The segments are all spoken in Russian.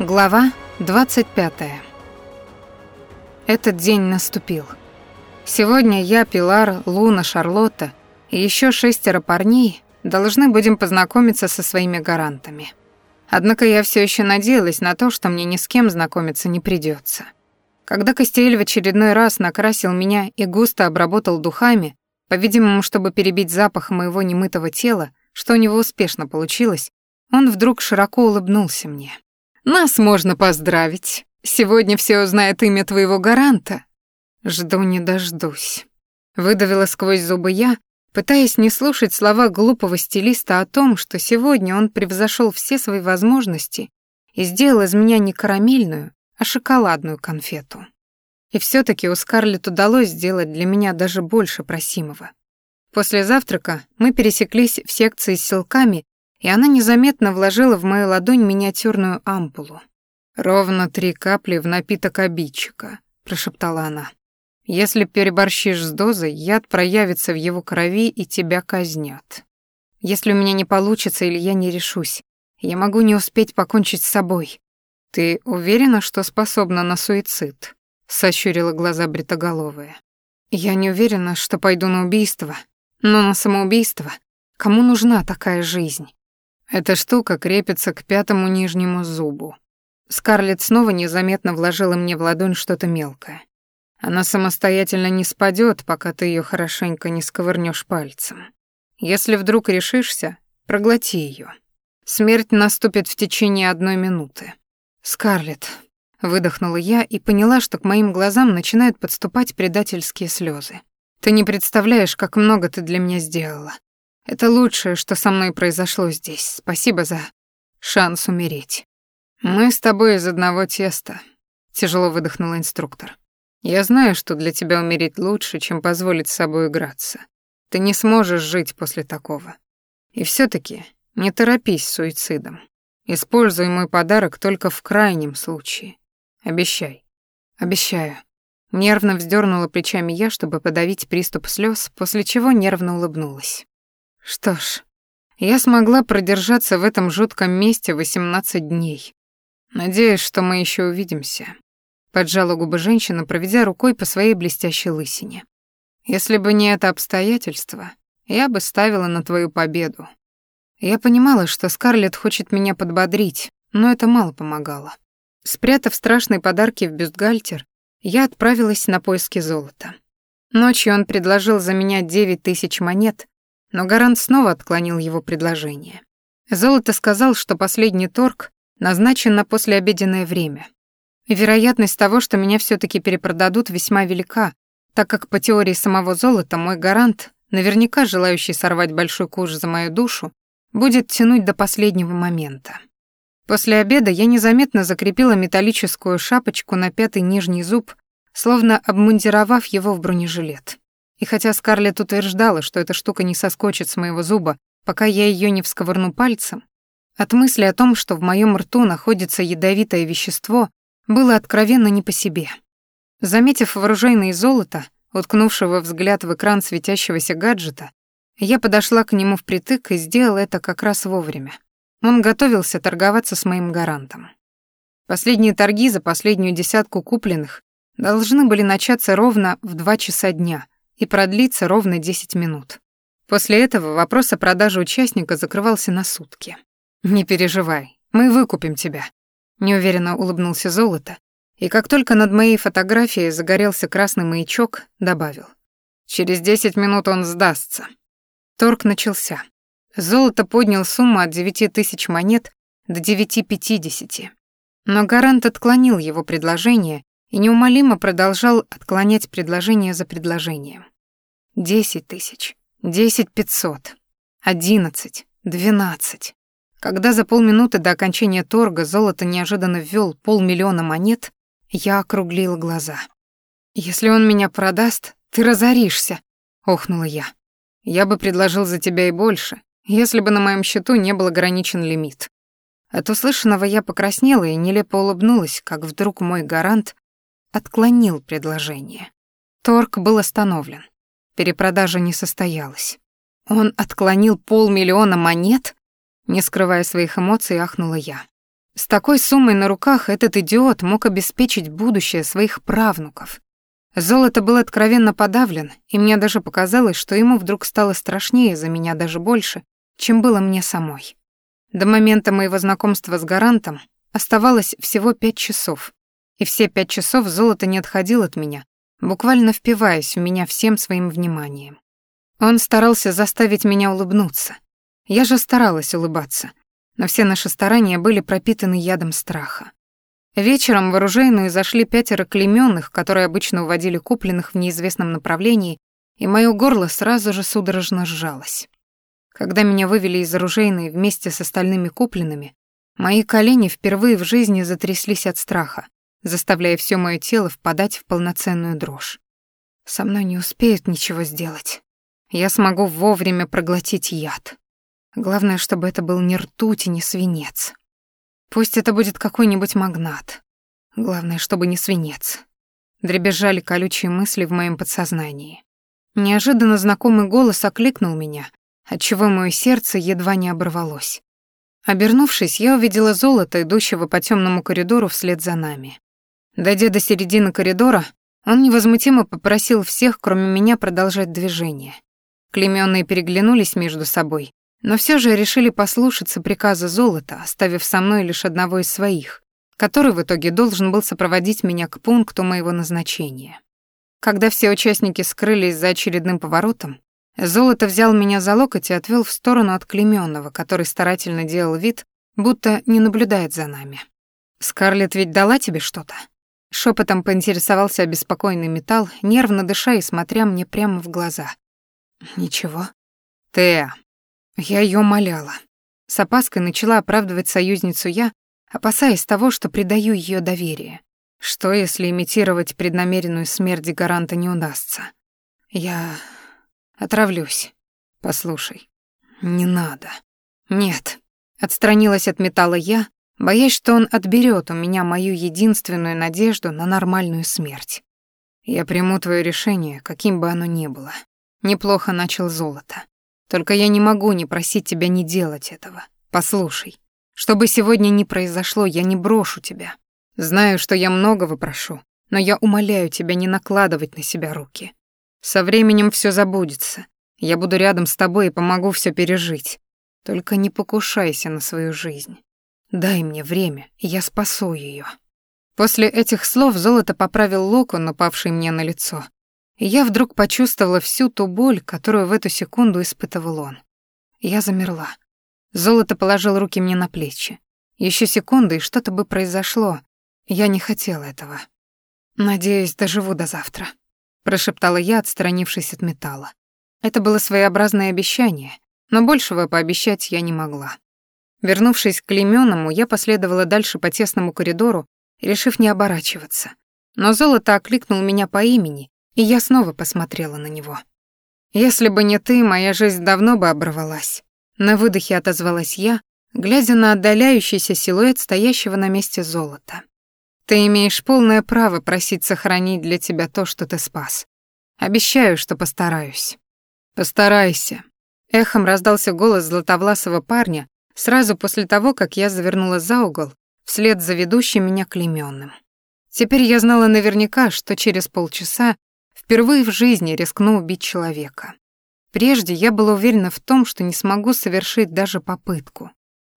Глава 25. Этот день наступил. Сегодня я, Пилар, Луна, Шарлотта и еще шестеро парней должны будем познакомиться со своими гарантами. Однако я все еще надеялась на то, что мне ни с кем знакомиться не придется. Когда Костель в очередной раз накрасил меня и густо обработал духами, по-видимому, чтобы перебить запах моего немытого тела, что у него успешно получилось, он вдруг широко улыбнулся мне. Нас можно поздравить. Сегодня все узнают имя твоего гаранта. Жду не дождусь. Выдавила сквозь зубы я, пытаясь не слушать слова глупого стилиста о том, что сегодня он превзошел все свои возможности и сделал из меня не карамельную, а шоколадную конфету. И все таки у Скарлетт удалось сделать для меня даже больше просимого. После завтрака мы пересеклись в секции с силками и она незаметно вложила в мою ладонь миниатюрную ампулу. «Ровно три капли в напиток обидчика», — прошептала она. «Если переборщишь с дозой, яд проявится в его крови и тебя казнят. Если у меня не получится или я не решусь, я могу не успеть покончить с собой. Ты уверена, что способна на суицид?» — сощурила глаза бритоголовая. «Я не уверена, что пойду на убийство, но на самоубийство. Кому нужна такая жизнь?» Эта штука крепится к пятому нижнему зубу. Скарлетт снова незаметно вложила мне в ладонь что-то мелкое. Она самостоятельно не спадет, пока ты ее хорошенько не сковырнешь пальцем. Если вдруг решишься, проглоти ее. Смерть наступит в течение одной минуты. Скарлетт, выдохнула я и поняла, что к моим глазам начинают подступать предательские слезы. Ты не представляешь, как много ты для меня сделала. Это лучшее, что со мной произошло здесь. Спасибо за шанс умереть. Мы с тобой из одного теста, тяжело выдохнул инструктор. Я знаю, что для тебя умереть лучше, чем позволить с собой играться. Ты не сможешь жить после такого. И все таки не торопись с суицидом. Используй мой подарок только в крайнем случае. Обещай. Обещаю. Нервно вздернула плечами я, чтобы подавить приступ слез, после чего нервно улыбнулась. Что ж, я смогла продержаться в этом жутком месте 18 дней. Надеюсь, что мы еще увидимся. Поджала губы женщина, проведя рукой по своей блестящей лысине. Если бы не это обстоятельство, я бы ставила на твою победу. Я понимала, что Скарлетт хочет меня подбодрить, но это мало помогало. Спрятав страшные подарки в бюстгальтер, я отправилась на поиски золота. Ночью он предложил за меня девять тысяч монет, но Гарант снова отклонил его предложение. Золото сказал, что последний торг назначен на послеобеденное время. И вероятность того, что меня все таки перепродадут, весьма велика, так как по теории самого золота мой гарант, наверняка желающий сорвать большой куш за мою душу, будет тянуть до последнего момента. После обеда я незаметно закрепила металлическую шапочку на пятый нижний зуб, словно обмундировав его в бронежилет. И хотя Скарлетт утверждала, что эта штука не соскочит с моего зуба, пока я ее не всковырну пальцем, от мысли о том, что в моем рту находится ядовитое вещество, было откровенно не по себе. Заметив вооруженное золото, уткнувшего взгляд в экран светящегося гаджета, я подошла к нему впритык и сделала это как раз вовремя. Он готовился торговаться с моим гарантом. Последние торги за последнюю десятку купленных должны были начаться ровно в два часа дня — и продлится ровно 10 минут. После этого вопрос о продаже участника закрывался на сутки. «Не переживай, мы выкупим тебя», — неуверенно улыбнулся Золото, и как только над моей фотографией загорелся красный маячок, добавил. «Через 10 минут он сдастся». Торг начался. Золото поднял сумму от 9 тысяч монет до 9,50. Но гарант отклонил его предложение и неумолимо продолжал отклонять предложение за предложением. Десять тысяч, десять пятьсот, одиннадцать, двенадцать. Когда за полминуты до окончания торга золото неожиданно ввёл полмиллиона монет, я округлила глаза. «Если он меня продаст, ты разоришься», — охнула я. «Я бы предложил за тебя и больше, если бы на моем счету не был ограничен лимит». От услышанного я покраснела и нелепо улыбнулась, как вдруг мой гарант отклонил предложение. Торг был остановлен. Перепродажа не состоялась. Он отклонил полмиллиона монет? Не скрывая своих эмоций, ахнула я. С такой суммой на руках этот идиот мог обеспечить будущее своих правнуков. Золото был откровенно подавлен, и мне даже показалось, что ему вдруг стало страшнее за меня даже больше, чем было мне самой. До момента моего знакомства с гарантом оставалось всего пять часов, и все пять часов золото не отходил от меня, буквально впиваясь в меня всем своим вниманием. Он старался заставить меня улыбнуться. Я же старалась улыбаться, но все наши старания были пропитаны ядом страха. Вечером в оружейную зашли пятеро клеймённых, которые обычно уводили купленных в неизвестном направлении, и моё горло сразу же судорожно сжалось. Когда меня вывели из оружейной вместе с остальными купленными, мои колени впервые в жизни затряслись от страха, заставляя все мое тело впадать в полноценную дрожь. Со мной не успеют ничего сделать. Я смогу вовремя проглотить яд. Главное, чтобы это был не ртуть и не свинец. Пусть это будет какой-нибудь магнат. Главное, чтобы не свинец. Дребезжали колючие мысли в моем подсознании. Неожиданно знакомый голос окликнул меня, отчего мое сердце едва не оборвалось. Обернувшись, я увидела золото, идущего по темному коридору вслед за нами. Дойдя до середины коридора, он невозмутимо попросил всех, кроме меня, продолжать движение. Клемённые переглянулись между собой, но все же решили послушаться приказа золота, оставив со мной лишь одного из своих, который в итоге должен был сопроводить меня к пункту моего назначения. Когда все участники скрылись за очередным поворотом, Золото взял меня за локоть и отвел в сторону от Клемённого, который старательно делал вид, будто не наблюдает за нами. «Скарлетт ведь дала тебе что-то?» Шепотом поинтересовался обеспокоенный металл, нервно дыша и смотря мне прямо в глаза. «Ничего». «Теа». Я ее умоляла. С опаской начала оправдывать союзницу я, опасаясь того, что предаю ее доверие. Что, если имитировать преднамеренную смерть гаранта не удастся? Я отравлюсь. Послушай, не надо. Нет. Отстранилась от металла я, боясь, что он отберет у меня мою единственную надежду на нормальную смерть. Я приму твое решение, каким бы оно ни было. Неплохо начал золото. Только я не могу не просить тебя не делать этого. Послушай, что бы сегодня ни произошло, я не брошу тебя. Знаю, что я многого прошу, но я умоляю тебя не накладывать на себя руки. Со временем все забудется. Я буду рядом с тобой и помогу все пережить. Только не покушайся на свою жизнь. Дай мне время, я спасу ее. После этих слов золото поправил локон, упавший мне на лицо. И я вдруг почувствовала всю ту боль, которую в эту секунду испытывал он. Я замерла. Золото положил руки мне на плечи. Еще секунды, и что-то бы произошло. Я не хотела этого. Надеюсь, доживу до завтра, прошептала я, отстранившись от металла. Это было своеобразное обещание, но большего пообещать я не могла. Вернувшись к Клемёному, я последовала дальше по тесному коридору, решив не оборачиваться. Но золото окликнул меня по имени, и я снова посмотрела на него. «Если бы не ты, моя жизнь давно бы оборвалась», — на выдохе отозвалась я, глядя на отдаляющийся силуэт стоящего на месте золота. «Ты имеешь полное право просить сохранить для тебя то, что ты спас. Обещаю, что постараюсь». «Постарайся», — эхом раздался голос златовласого парня, сразу после того, как я завернула за угол, вслед за ведущим меня клеймённым. Теперь я знала наверняка, что через полчаса впервые в жизни рискну убить человека. Прежде я была уверена в том, что не смогу совершить даже попытку.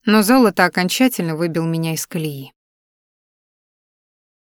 Но золото окончательно выбил меня из колеи.